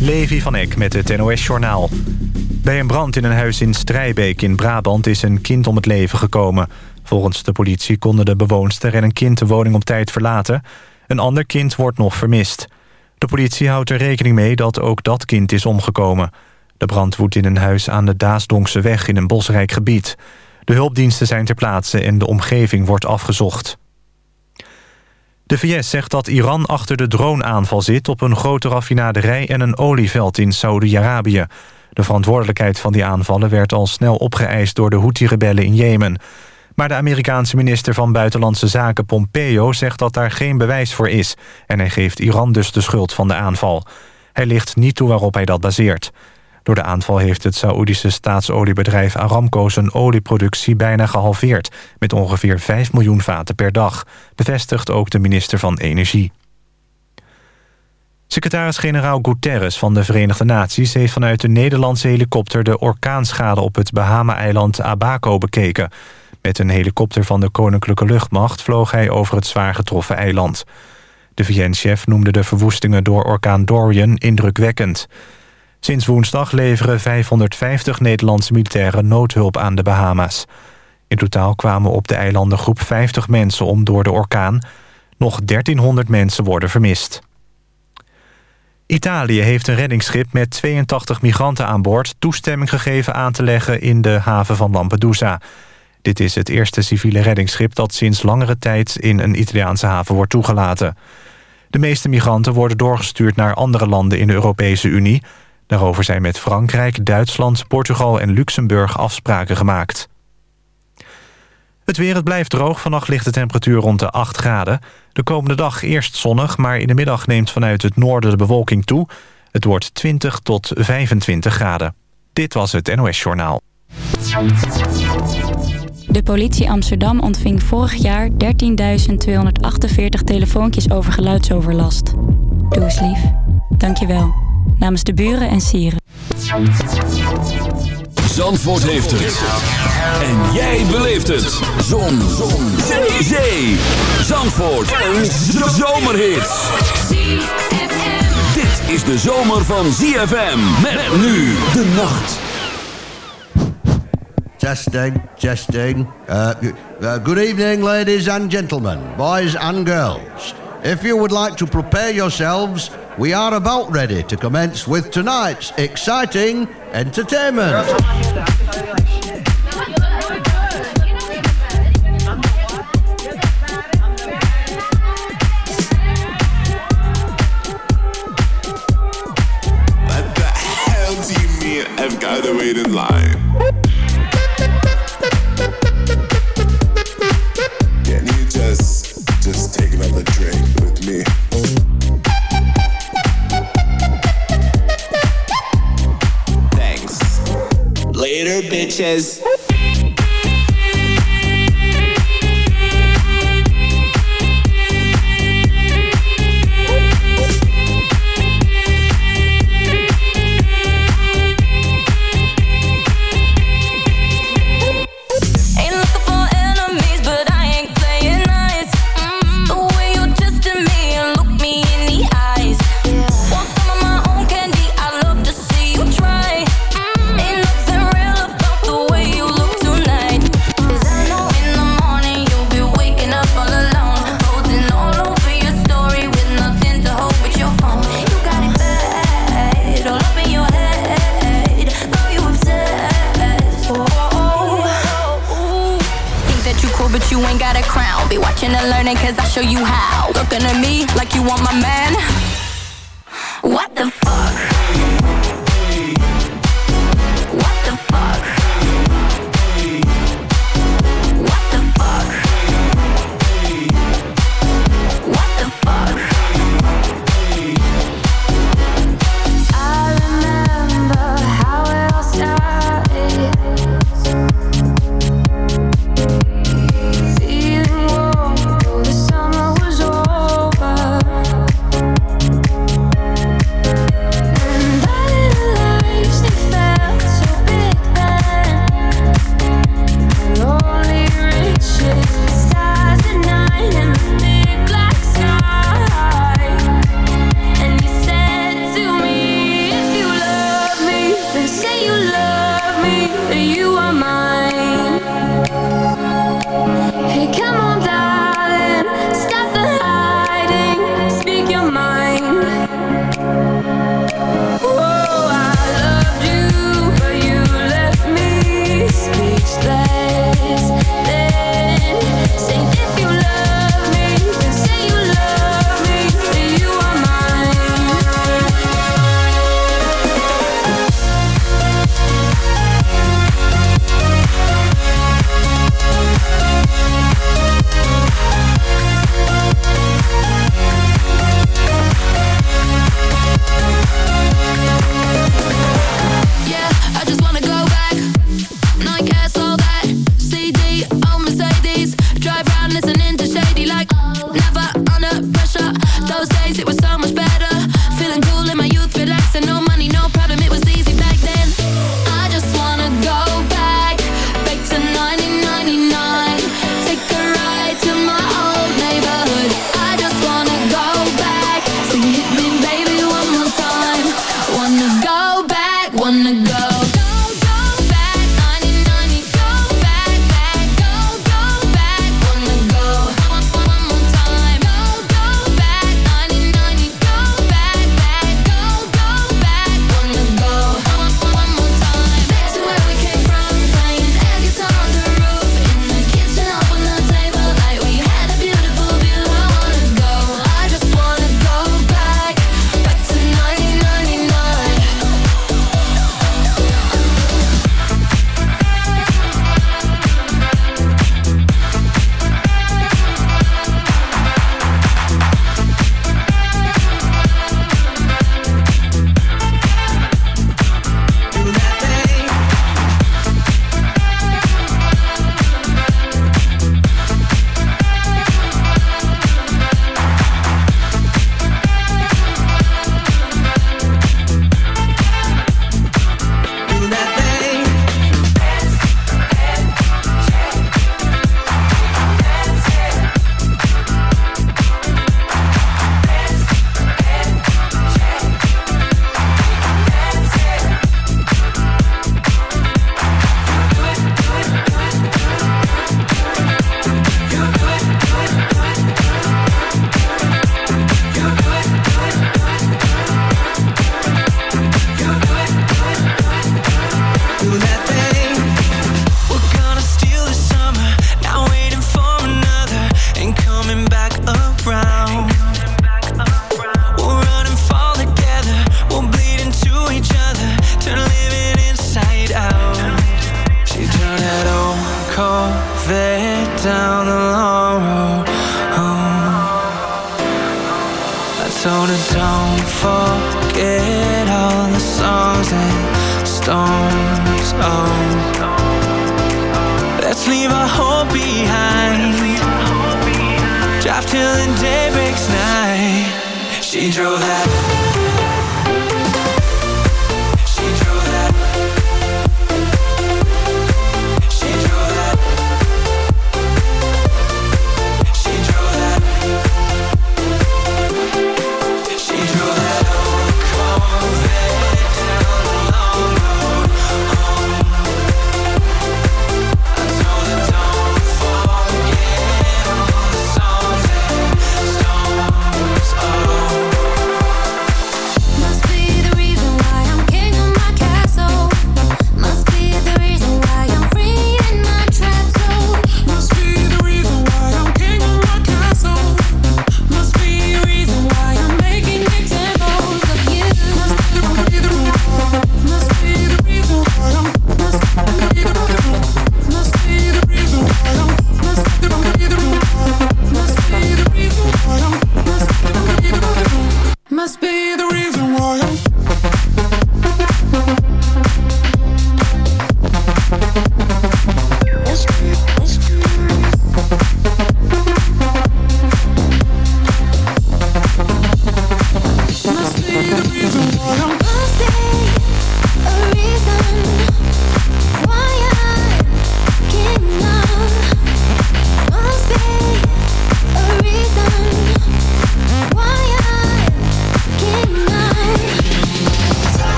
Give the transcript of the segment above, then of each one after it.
Levi van Eck met het NOS-journaal. Bij een brand in een huis in Strijbeek in Brabant is een kind om het leven gekomen. Volgens de politie konden de bewoonster en een kind de woning op tijd verlaten. Een ander kind wordt nog vermist. De politie houdt er rekening mee dat ook dat kind is omgekomen. De brand woedt in een huis aan de Daasdonkse weg in een bosrijk gebied. De hulpdiensten zijn ter plaatse en de omgeving wordt afgezocht. De VS zegt dat Iran achter de droneaanval zit... op een grote raffinaderij en een olieveld in Saoedi-Arabië. De verantwoordelijkheid van die aanvallen werd al snel opgeëist... door de Houthi-rebellen in Jemen. Maar de Amerikaanse minister van Buitenlandse Zaken Pompeo... zegt dat daar geen bewijs voor is... en hij geeft Iran dus de schuld van de aanval. Hij ligt niet toe waarop hij dat baseert. Door de aanval heeft het Saoedische staatsoliebedrijf Aramco... zijn olieproductie bijna gehalveerd... met ongeveer 5 miljoen vaten per dag... bevestigt ook de minister van Energie. Secretaris-generaal Guterres van de Verenigde Naties... heeft vanuit de Nederlandse helikopter... de orkaanschade op het Bahama-eiland Abaco bekeken. Met een helikopter van de Koninklijke Luchtmacht... vloog hij over het zwaar getroffen eiland. De VN-chef noemde de verwoestingen door orkaan Dorian indrukwekkend... Sinds woensdag leveren 550 Nederlandse militairen noodhulp aan de Bahama's. In totaal kwamen op de eilanden groep 50 mensen om door de orkaan. Nog 1300 mensen worden vermist. Italië heeft een reddingsschip met 82 migranten aan boord... toestemming gegeven aan te leggen in de haven van Lampedusa. Dit is het eerste civiele reddingsschip... dat sinds langere tijd in een Italiaanse haven wordt toegelaten. De meeste migranten worden doorgestuurd naar andere landen in de Europese Unie... Daarover zijn met Frankrijk, Duitsland, Portugal en Luxemburg afspraken gemaakt. Het weer, het blijft droog. Vannacht ligt de temperatuur rond de 8 graden. De komende dag eerst zonnig, maar in de middag neemt vanuit het noorden de bewolking toe. Het wordt 20 tot 25 graden. Dit was het NOS Journaal. De politie Amsterdam ontving vorig jaar 13.248 telefoontjes over geluidsoverlast. Doe eens lief. Dank je wel namens de buren en sieren. Zandvoort heeft het. En jij beleeft het. Zon. Zon. Zee. Zee. Zandvoort. Een zomerhit. Dit is de zomer van ZFM. Met nu de nacht. Testing, testing. Uh, uh, good evening, ladies and gentlemen, boys and girls. If you would like to prepare yourselves we are about ready to commence with tonight's exciting entertainment. I've got to wait in line? Later, bitches.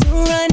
to run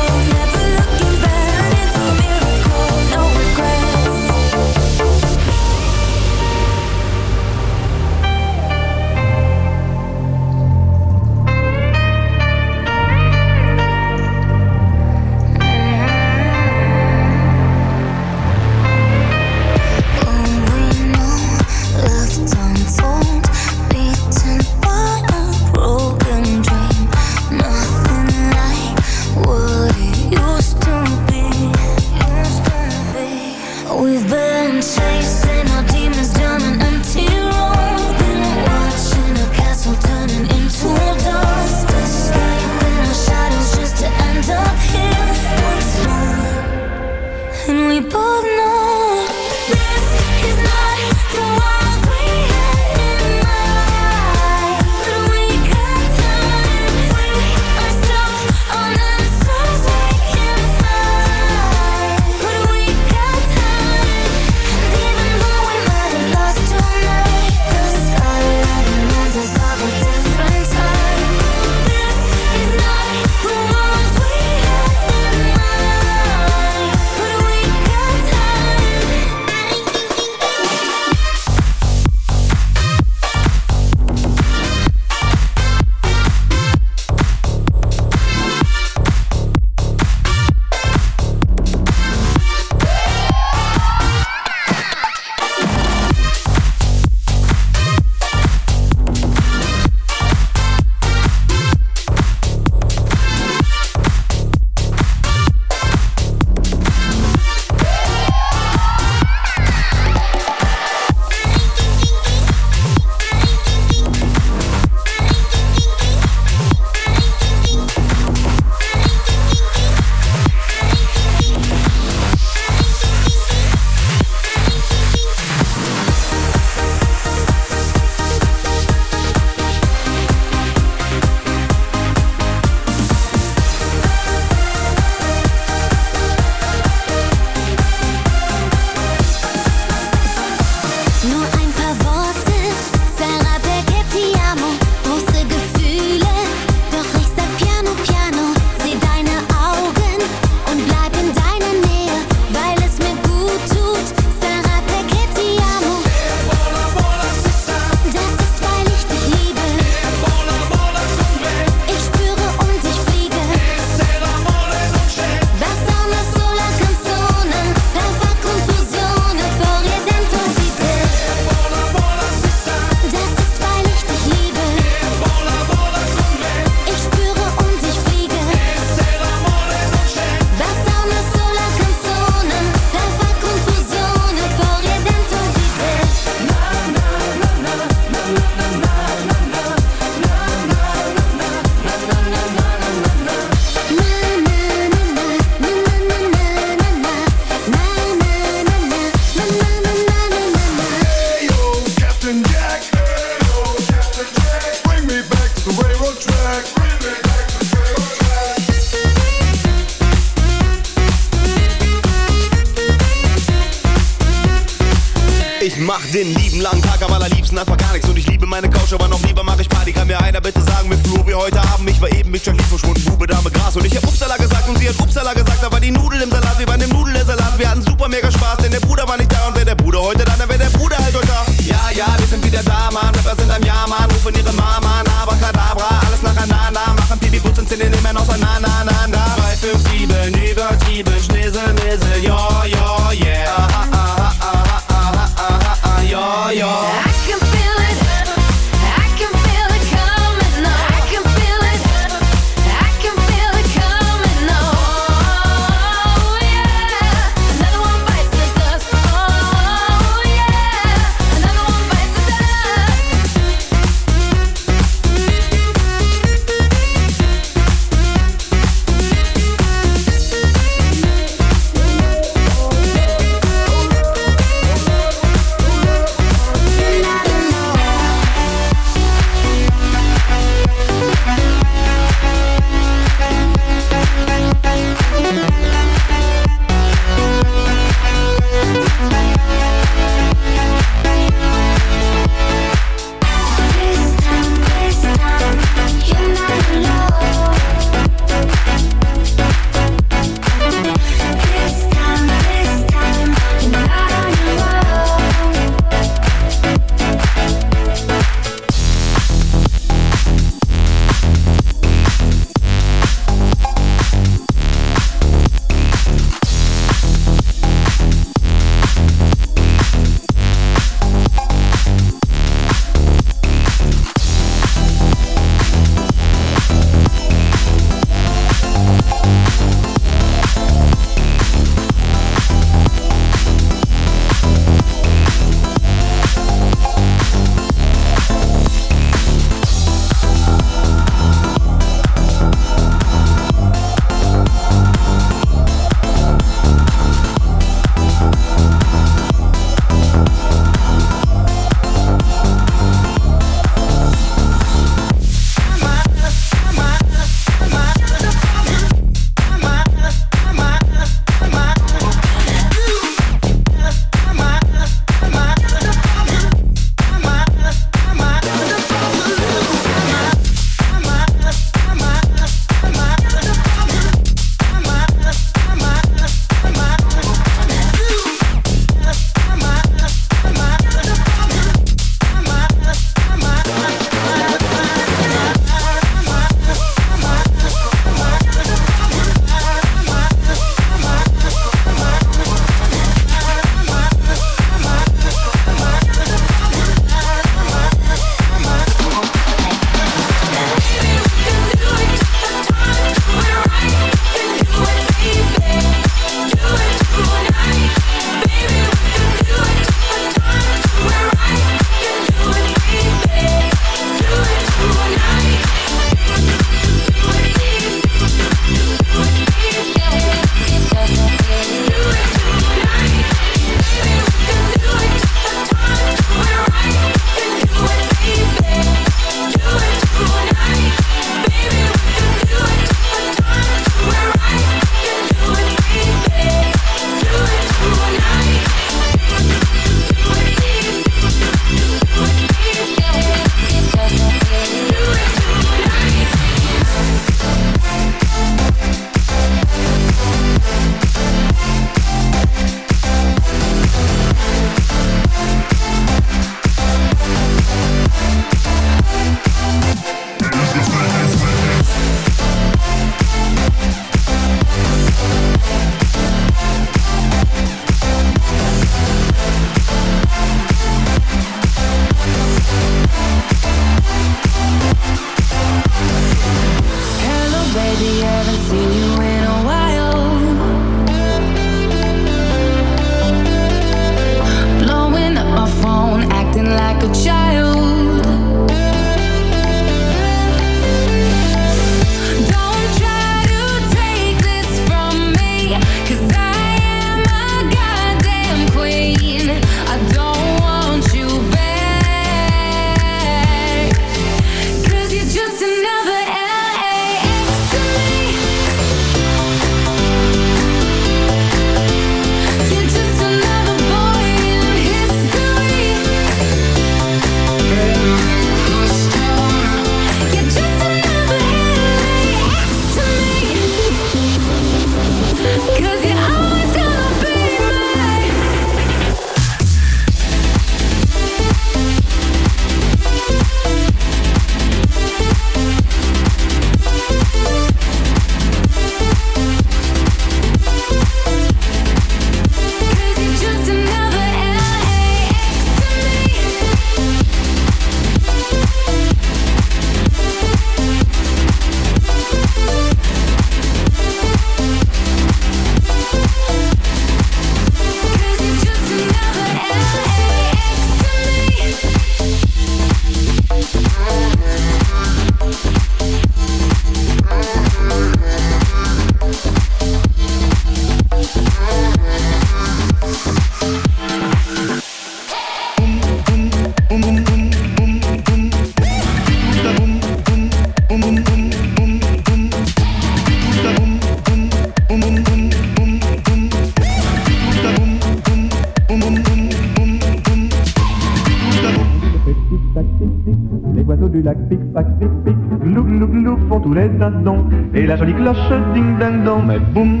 du lac, pic, pac, pic, pic, glou, glou, glou, font tous les dindons. Et la jolie cloche ding ding dong, mais boum,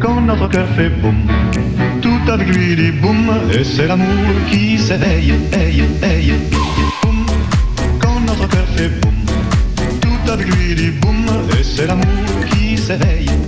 quand notre cœur fait boum, tout avec lui dit boum, et c'est l'amour qui s'éveille, aïe, aïe, boum, quand notre cœur fait boum, tout avec lui dit boum, et c'est l'amour qui s'éveille.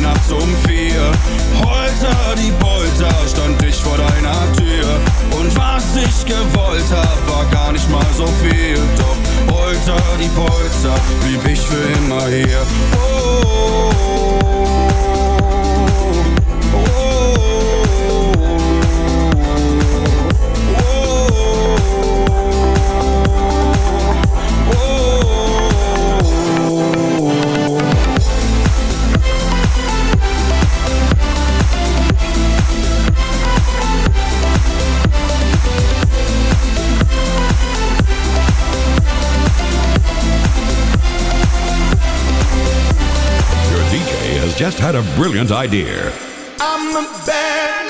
Nachts um vier. Holter die Polter, stand ich vor deiner Tür. Und was ich gewollt hab, war gar nicht mal so viel. Doch Holter die Polter, blieb ich für immer hier. Oh, oh, Your had a brilliant idea. I'm a bad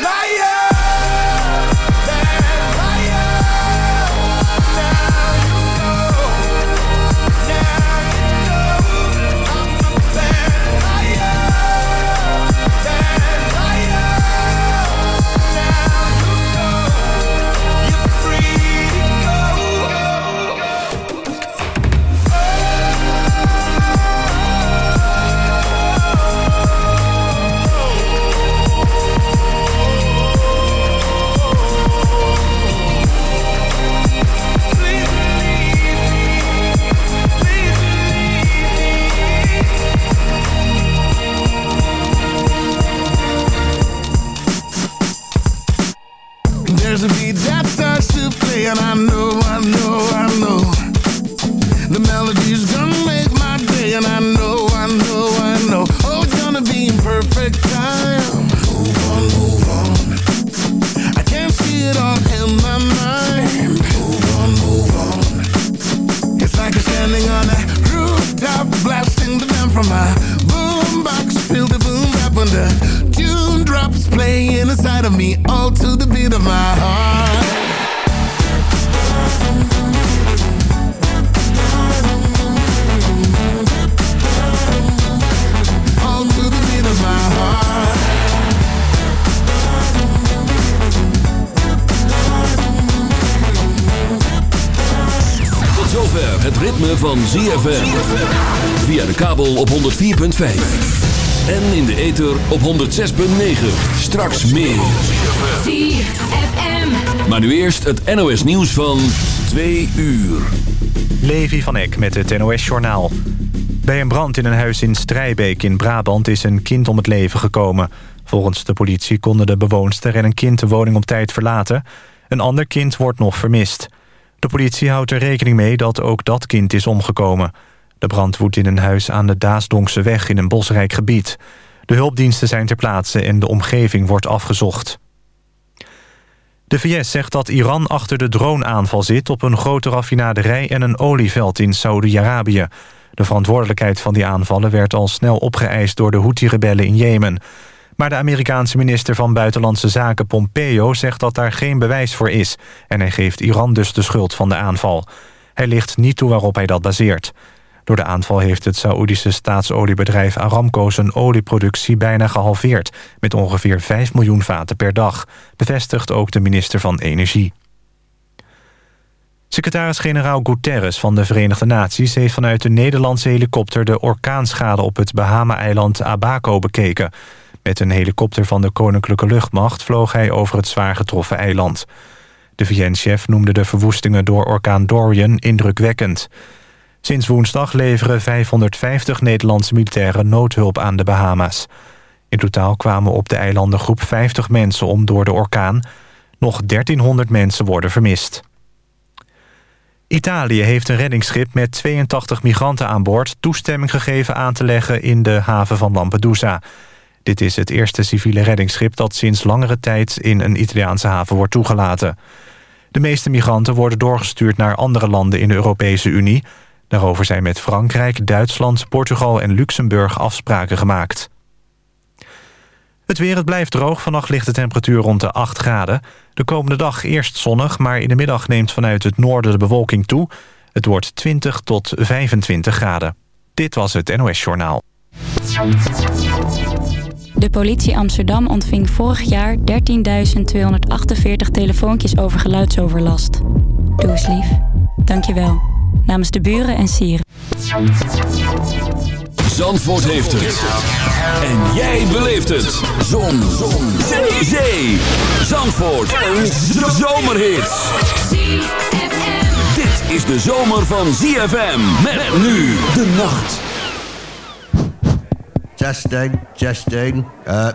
op 106.9. Straks meer. Maar nu eerst het NOS nieuws van 2 uur. Levi van Eck met het NOS-journaal. Bij een brand in een huis in Strijbeek in Brabant is een kind om het leven gekomen. Volgens de politie konden de bewoonster en een kind de woning op tijd verlaten. Een ander kind wordt nog vermist. De politie houdt er rekening mee dat ook dat kind is omgekomen. De brand woedt in een huis aan de Daasdonkse weg in een bosrijk gebied. De hulpdiensten zijn ter plaatse en de omgeving wordt afgezocht. De VS zegt dat Iran achter de droneaanval zit... op een grote raffinaderij en een olieveld in Saoedi-Arabië. De verantwoordelijkheid van die aanvallen werd al snel opgeëist... door de Houthi-rebellen in Jemen. Maar de Amerikaanse minister van Buitenlandse Zaken Pompeo... zegt dat daar geen bewijs voor is... en hij geeft Iran dus de schuld van de aanval. Hij ligt niet toe waarop hij dat baseert. Door de aanval heeft het Saoedische staatsoliebedrijf Aramco... zijn olieproductie bijna gehalveerd... met ongeveer 5 miljoen vaten per dag... bevestigt ook de minister van Energie. Secretaris-generaal Guterres van de Verenigde Naties... heeft vanuit de Nederlandse helikopter de orkaanschade op het Bahama-eiland Abaco bekeken. Met een helikopter van de Koninklijke Luchtmacht... vloog hij over het zwaar getroffen eiland. De VN-chef noemde de verwoestingen door orkaan Dorian indrukwekkend. Sinds woensdag leveren 550 Nederlandse militairen noodhulp aan de Bahama's. In totaal kwamen op de eilandengroep 50 mensen om door de orkaan. Nog 1300 mensen worden vermist. Italië heeft een reddingsschip met 82 migranten aan boord... toestemming gegeven aan te leggen in de haven van Lampedusa. Dit is het eerste civiele reddingsschip... dat sinds langere tijd in een Italiaanse haven wordt toegelaten. De meeste migranten worden doorgestuurd naar andere landen in de Europese Unie. Daarover zijn met Frankrijk, Duitsland, Portugal en Luxemburg afspraken gemaakt. Het weer, het blijft droog. Vannacht ligt de temperatuur rond de 8 graden. De komende dag eerst zonnig, maar in de middag neemt vanuit het noorden de bewolking toe. Het wordt 20 tot 25 graden. Dit was het NOS Journaal. De politie Amsterdam ontving vorig jaar 13.248 telefoontjes over geluidsoverlast. Doe eens lief. Dank je wel. Namens de buren en sieren. Zandvoort heeft het. En jij beleeft het. Zon. Zon. Zee. Zee. Zandvoort. Een zomerhit. Dit is de zomer van ZFM. Met nu de nacht. Testing, testing. Uh,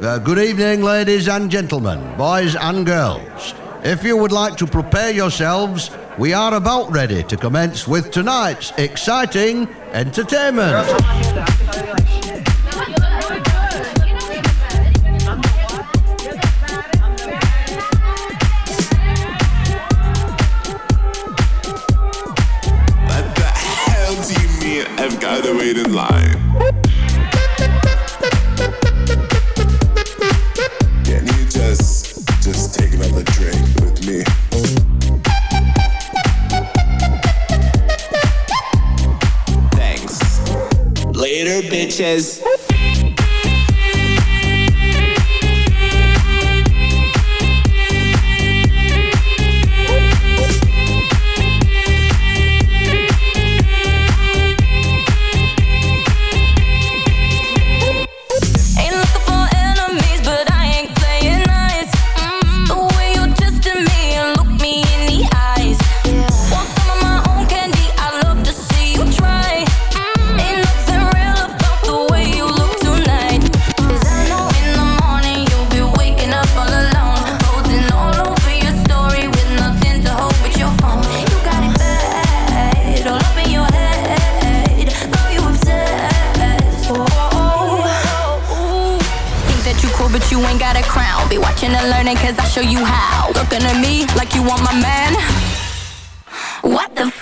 uh, good evening, ladies and gentlemen, boys and girls. If you would like to prepare yourselves, we are about ready to commence with tonight's exciting entertainment. Sanchez. Watching and learning, cause I show you how. Looking at me like you want my man. What the